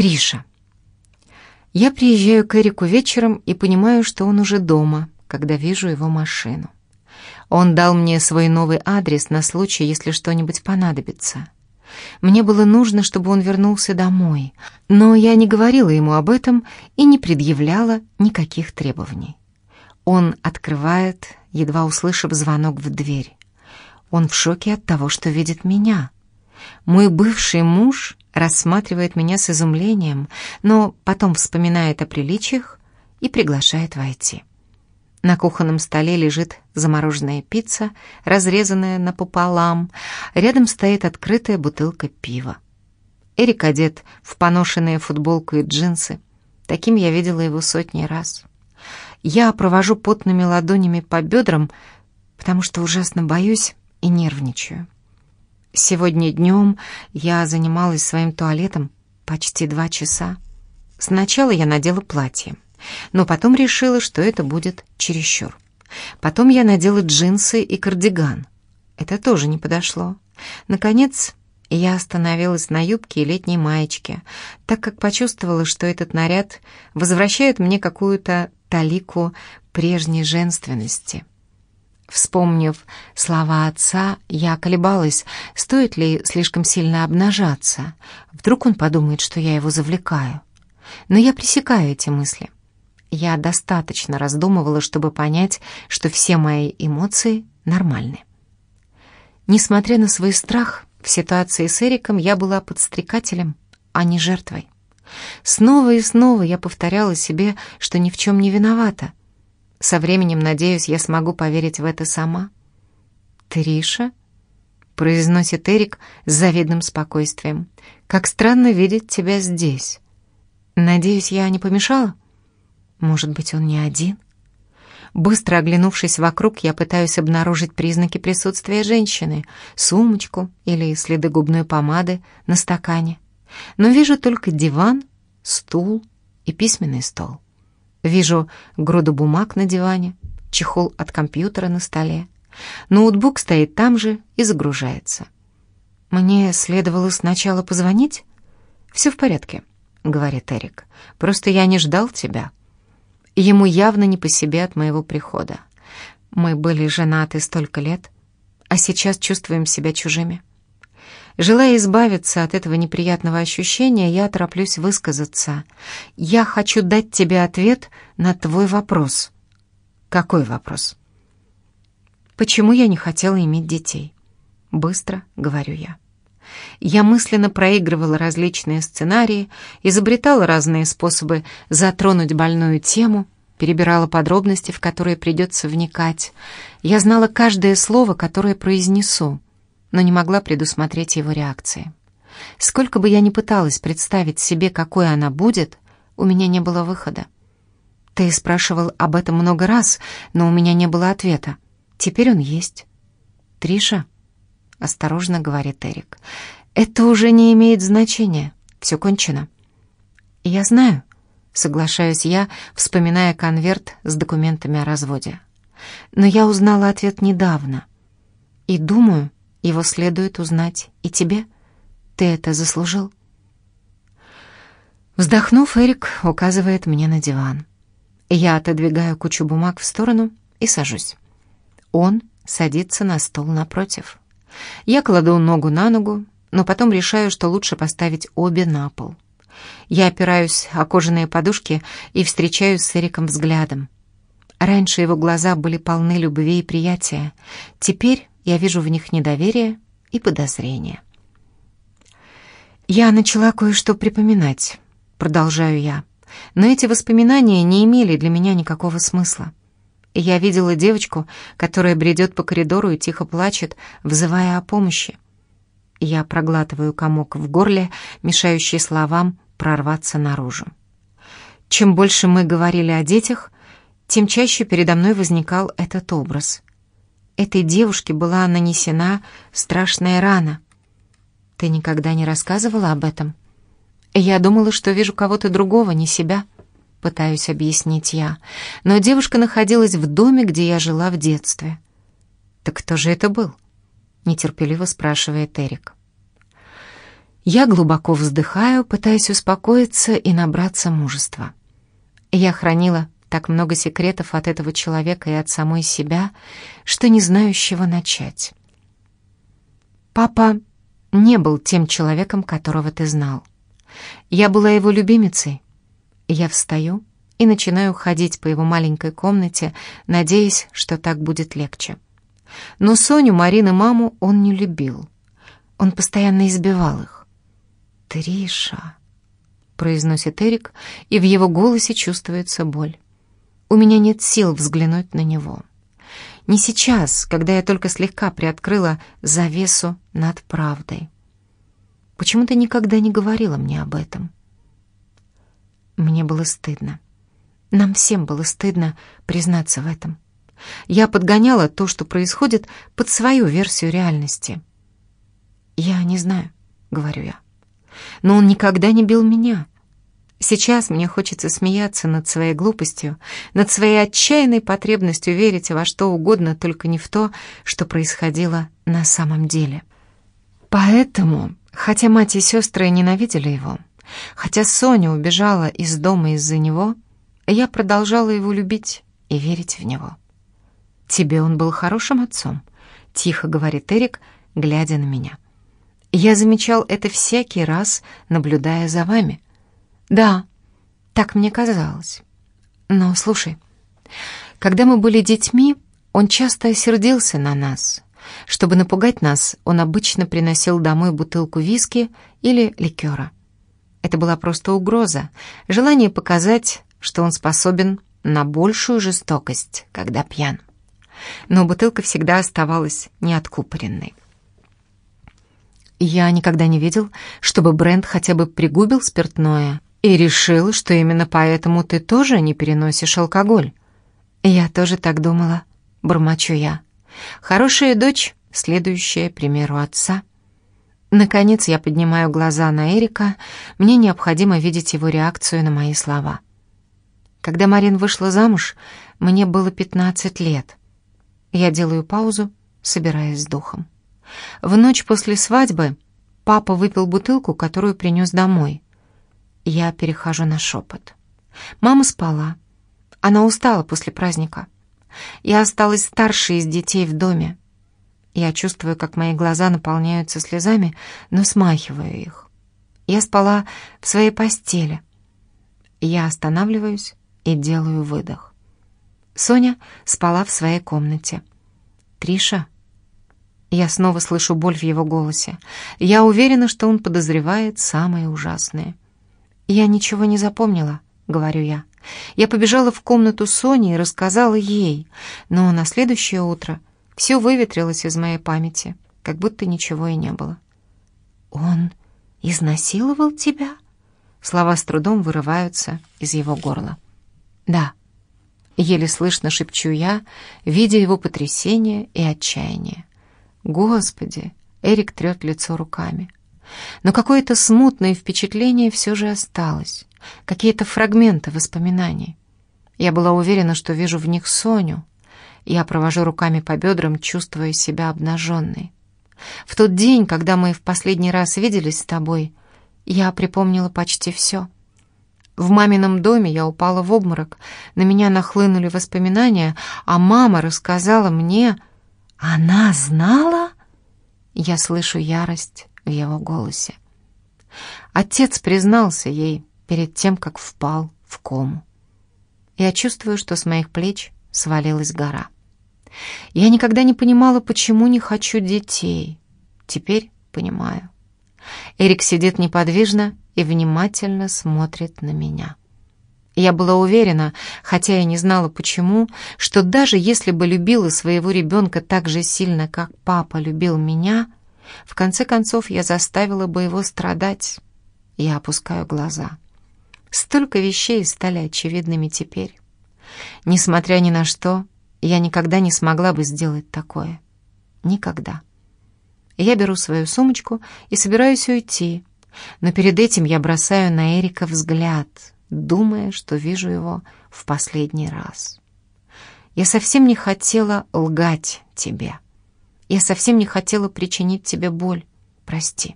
Триша. Я приезжаю к Эрику вечером и понимаю, что он уже дома, когда вижу его машину. Он дал мне свой новый адрес на случай, если что-нибудь понадобится. Мне было нужно, чтобы он вернулся домой, но я не говорила ему об этом и не предъявляла никаких требований. Он открывает, едва услышав звонок в дверь. Он в шоке от того, что видит меня. Мой бывший муж рассматривает меня с изумлением, но потом вспоминает о приличиях и приглашает войти. На кухонном столе лежит замороженная пицца, разрезанная напополам. Рядом стоит открытая бутылка пива. Эрик одет в поношенные футболку и джинсы. Таким я видела его сотни раз. Я провожу потными ладонями по бедрам, потому что ужасно боюсь и нервничаю. Сегодня днем я занималась своим туалетом почти два часа. Сначала я надела платье, но потом решила, что это будет чересчур. Потом я надела джинсы и кардиган. Это тоже не подошло. Наконец, я остановилась на юбке и летней маечке, так как почувствовала, что этот наряд возвращает мне какую-то талику прежней женственности. Вспомнив слова отца, я колебалась, стоит ли слишком сильно обнажаться. Вдруг он подумает, что я его завлекаю. Но я пресекаю эти мысли. Я достаточно раздумывала, чтобы понять, что все мои эмоции нормальны. Несмотря на свой страх, в ситуации с Эриком я была подстрекателем, а не жертвой. Снова и снова я повторяла себе, что ни в чем не виновата — со временем, надеюсь, я смогу поверить в это сама. «Триша?» — произносит Эрик с завидным спокойствием. «Как странно видеть тебя здесь. Надеюсь, я не помешала? Может быть, он не один?» Быстро оглянувшись вокруг, я пытаюсь обнаружить признаки присутствия женщины, сумочку или следы губной помады на стакане. Но вижу только диван, стул и письменный стол. Вижу груду бумаг на диване, чехол от компьютера на столе. Ноутбук стоит там же и загружается. «Мне следовало сначала позвонить?» «Все в порядке», — говорит Эрик. «Просто я не ждал тебя». Ему явно не по себе от моего прихода. Мы были женаты столько лет, а сейчас чувствуем себя чужими. Желая избавиться от этого неприятного ощущения, я тороплюсь высказаться. Я хочу дать тебе ответ на твой вопрос. Какой вопрос? Почему я не хотела иметь детей? Быстро говорю я. Я мысленно проигрывала различные сценарии, изобретала разные способы затронуть больную тему, перебирала подробности, в которые придется вникать. Я знала каждое слово, которое произнесу но не могла предусмотреть его реакции. Сколько бы я ни пыталась представить себе, какой она будет, у меня не было выхода. Ты спрашивал об этом много раз, но у меня не было ответа. Теперь он есть. Триша, осторожно говорит Эрик, это уже не имеет значения. Все кончено. Я знаю, соглашаюсь я, вспоминая конверт с документами о разводе. Но я узнала ответ недавно. И думаю, его следует узнать и тебе. Ты это заслужил. Вздохнув, Эрик указывает мне на диван. Я отодвигаю кучу бумаг в сторону и сажусь. Он садится на стол напротив. Я кладу ногу на ногу, но потом решаю, что лучше поставить обе на пол. Я опираюсь о кожаные подушки и встречаюсь с Эриком взглядом. Раньше его глаза были полны любви и приятия. Теперь я вижу в них недоверие и подозрение. Я начала кое-что припоминать, продолжаю я, но эти воспоминания не имели для меня никакого смысла. Я видела девочку, которая бредет по коридору и тихо плачет, взывая о помощи. Я проглатываю комок в горле, мешающий словам прорваться наружу. Чем больше мы говорили о детях, тем чаще передо мной возникал этот образ этой девушке была нанесена страшная рана. Ты никогда не рассказывала об этом? Я думала, что вижу кого-то другого, не себя, пытаюсь объяснить я. Но девушка находилась в доме, где я жила в детстве. Так кто же это был? Нетерпеливо спрашивает Эрик. Я глубоко вздыхаю, пытаясь успокоиться и набраться мужества. Я хранила так много секретов от этого человека и от самой себя, что не знаю, с чего начать. Папа не был тем человеком, которого ты знал. Я была его любимицей. Я встаю и начинаю ходить по его маленькой комнате, надеясь, что так будет легче. Но Соню, Марину, маму он не любил. Он постоянно избивал их. «Триша», — произносит Эрик, и в его голосе чувствуется боль. У меня нет сил взглянуть на него. Не сейчас, когда я только слегка приоткрыла завесу над правдой. Почему ты никогда не говорила мне об этом? Мне было стыдно. Нам всем было стыдно признаться в этом. Я подгоняла то, что происходит, под свою версию реальности. «Я не знаю», — говорю я. «Но он никогда не бил меня. Сейчас мне хочется смеяться над своей глупостью, над своей отчаянной потребностью верить во что угодно, только не в то, что происходило на самом деле. Поэтому, хотя мать и сестры ненавидели его, хотя Соня убежала из дома из-за него, я продолжала его любить и верить в него. «Тебе он был хорошим отцом», — тихо говорит Эрик, глядя на меня. «Я замечал это всякий раз, наблюдая за вами». Да, так мне казалось. Но слушай, когда мы были детьми, он часто сердился на нас. Чтобы напугать нас, он обычно приносил домой бутылку виски или ликера. Это была просто угроза, желание показать, что он способен на большую жестокость, когда пьян. Но бутылка всегда оставалась неоткупоренной. Я никогда не видел, чтобы бренд хотя бы пригубил спиртное и решил, что именно поэтому ты тоже не переносишь алкоголь. Я тоже так думала, бормочу я. Хорошая дочь, следующая примеру отца. Наконец я поднимаю глаза на Эрика. Мне необходимо видеть его реакцию на мои слова. Когда Марин вышла замуж, мне было 15 лет. Я делаю паузу, собираясь с духом. В ночь после свадьбы папа выпил бутылку, которую принес домой. Я перехожу на шепот. Мама спала. Она устала после праздника. Я осталась старшей из детей в доме. Я чувствую, как мои глаза наполняются слезами, но смахиваю их. Я спала в своей постели. Я останавливаюсь и делаю выдох. Соня спала в своей комнате. «Триша?» Я снова слышу боль в его голосе. Я уверена, что он подозревает самое ужасное. «Я ничего не запомнила», — говорю я. Я побежала в комнату Сони и рассказала ей, но на следующее утро все выветрилось из моей памяти, как будто ничего и не было. «Он изнасиловал тебя?» Слова с трудом вырываются из его горла. «Да», — еле слышно шепчу я, видя его потрясение и отчаяние. «Господи!» — Эрик трет лицо руками. Но какое-то смутное впечатление все же осталось, какие-то фрагменты воспоминаний. Я была уверена, что вижу в них Соню. Я провожу руками по бедрам, чувствуя себя обнаженной. В тот день, когда мы в последний раз виделись с тобой, я припомнила почти все. В мамином доме я упала в обморок, на меня нахлынули воспоминания, а мама рассказала мне... Она знала? Я слышу ярость, в его голосе. Отец признался ей перед тем, как впал в кому. Я чувствую, что с моих плеч свалилась гора. Я никогда не понимала, почему не хочу детей. Теперь понимаю. Эрик сидит неподвижно и внимательно смотрит на меня. Я была уверена, хотя и не знала почему, что даже если бы любила своего ребенка так же сильно, как папа любил меня — в конце концов, я заставила бы его страдать. Я опускаю глаза. Столько вещей стали очевидными теперь. Несмотря ни на что, я никогда не смогла бы сделать такое. Никогда. Я беру свою сумочку и собираюсь уйти, но перед этим я бросаю на Эрика взгляд, думая, что вижу его в последний раз. Я совсем не хотела лгать тебе. Я совсем не хотела причинить тебе боль. Прости.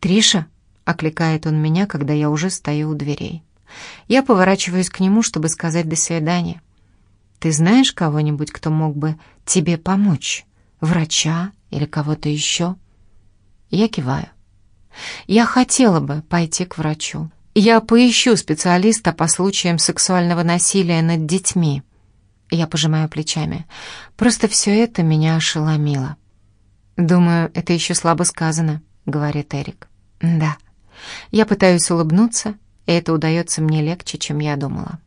«Триша?» — окликает он меня, когда я уже стою у дверей. Я поворачиваюсь к нему, чтобы сказать «до свидания». «Ты знаешь кого-нибудь, кто мог бы тебе помочь? Врача или кого-то еще?» Я киваю. «Я хотела бы пойти к врачу. Я поищу специалиста по случаям сексуального насилия над детьми». Я пожимаю плечами. «Просто все это меня ошеломило». «Думаю, это еще слабо сказано», — говорит Эрик. «Да». Я пытаюсь улыбнуться, и это удается мне легче, чем я думала.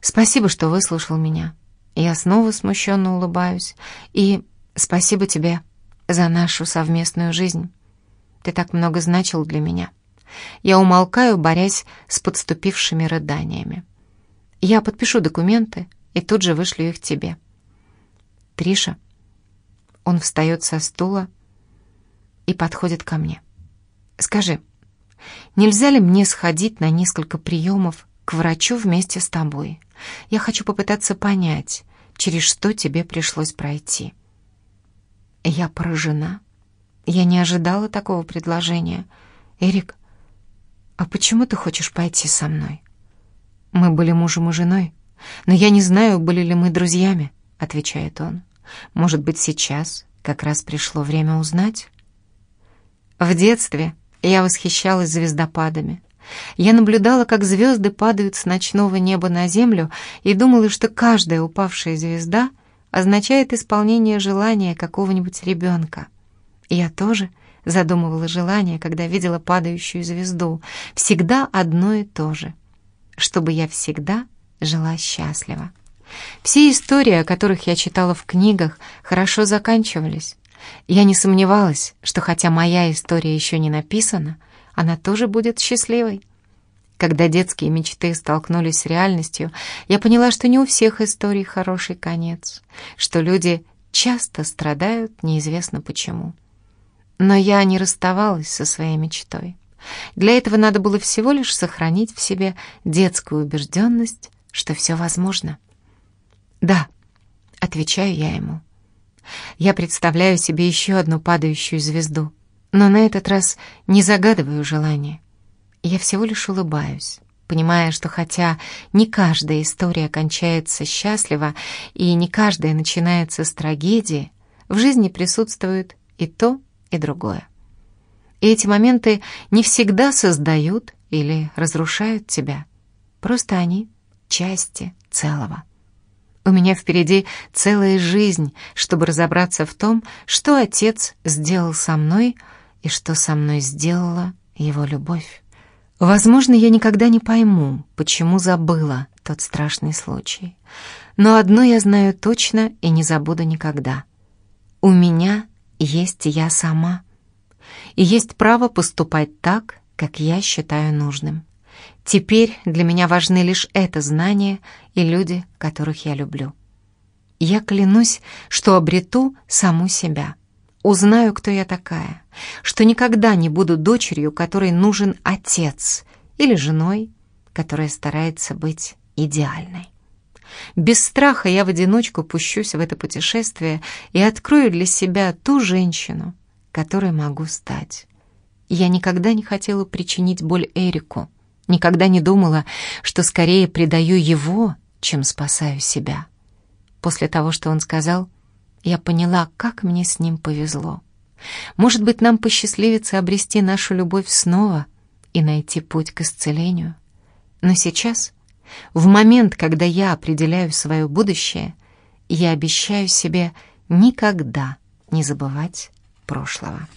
«Спасибо, что выслушал меня». Я снова смущенно улыбаюсь. «И спасибо тебе за нашу совместную жизнь. Ты так много значил для меня». Я умолкаю, борясь с подступившими рыданиями. «Я подпишу документы и тут же вышлю их тебе». «Триша». Он встает со стула и подходит ко мне. «Скажи, нельзя ли мне сходить на несколько приемов к врачу вместе с тобой? Я хочу попытаться понять, через что тебе пришлось пройти». Я поражена. Я не ожидала такого предложения. «Эрик, а почему ты хочешь пойти со мной?» «Мы были мужем и женой, но я не знаю, были ли мы друзьями», — отвечает он. «Может быть, сейчас как раз пришло время узнать?» В детстве я восхищалась звездопадами. Я наблюдала, как звезды падают с ночного неба на землю, и думала, что каждая упавшая звезда означает исполнение желания какого-нибудь ребенка. Я тоже задумывала желание, когда видела падающую звезду. Всегда одно и то же. Чтобы я всегда жила счастливо. Все истории, о которых я читала в книгах, хорошо заканчивались. Я не сомневалась, что хотя моя история еще не написана, она тоже будет счастливой. Когда детские мечты столкнулись с реальностью, я поняла, что не у всех историй хороший конец, что люди часто страдают неизвестно почему. Но я не расставалась со своей мечтой. Для этого надо было всего лишь сохранить в себе детскую убежденность, что все возможно. «Да», — отвечаю я ему. Я представляю себе еще одну падающую звезду, но на этот раз не загадываю желание. Я всего лишь улыбаюсь, понимая, что хотя не каждая история кончается счастливо и не каждая начинается с трагедии, в жизни присутствует и то, и другое. И эти моменты не всегда создают или разрушают тебя. Просто они — части целого. У меня впереди целая жизнь, чтобы разобраться в том, что отец сделал со мной и что со мной сделала его любовь. Возможно, я никогда не пойму, почему забыла тот страшный случай. Но одно я знаю точно и не забуду никогда. У меня есть я сама. И есть право поступать так, как я считаю нужным. Теперь для меня важны лишь это знание и люди, которых я люблю. Я клянусь, что обрету саму себя. Узнаю, кто я такая, что никогда не буду дочерью, которой нужен отец, или женой, которая старается быть идеальной. Без страха я в одиночку пущусь в это путешествие и открою для себя ту женщину, которой могу стать. Я никогда не хотела причинить боль Эрику, Никогда не думала, что скорее предаю его, чем спасаю себя. После того, что он сказал, я поняла, как мне с ним повезло. Может быть, нам посчастливится обрести нашу любовь снова и найти путь к исцелению. Но сейчас, в момент, когда я определяю свое будущее, я обещаю себе никогда не забывать прошлого.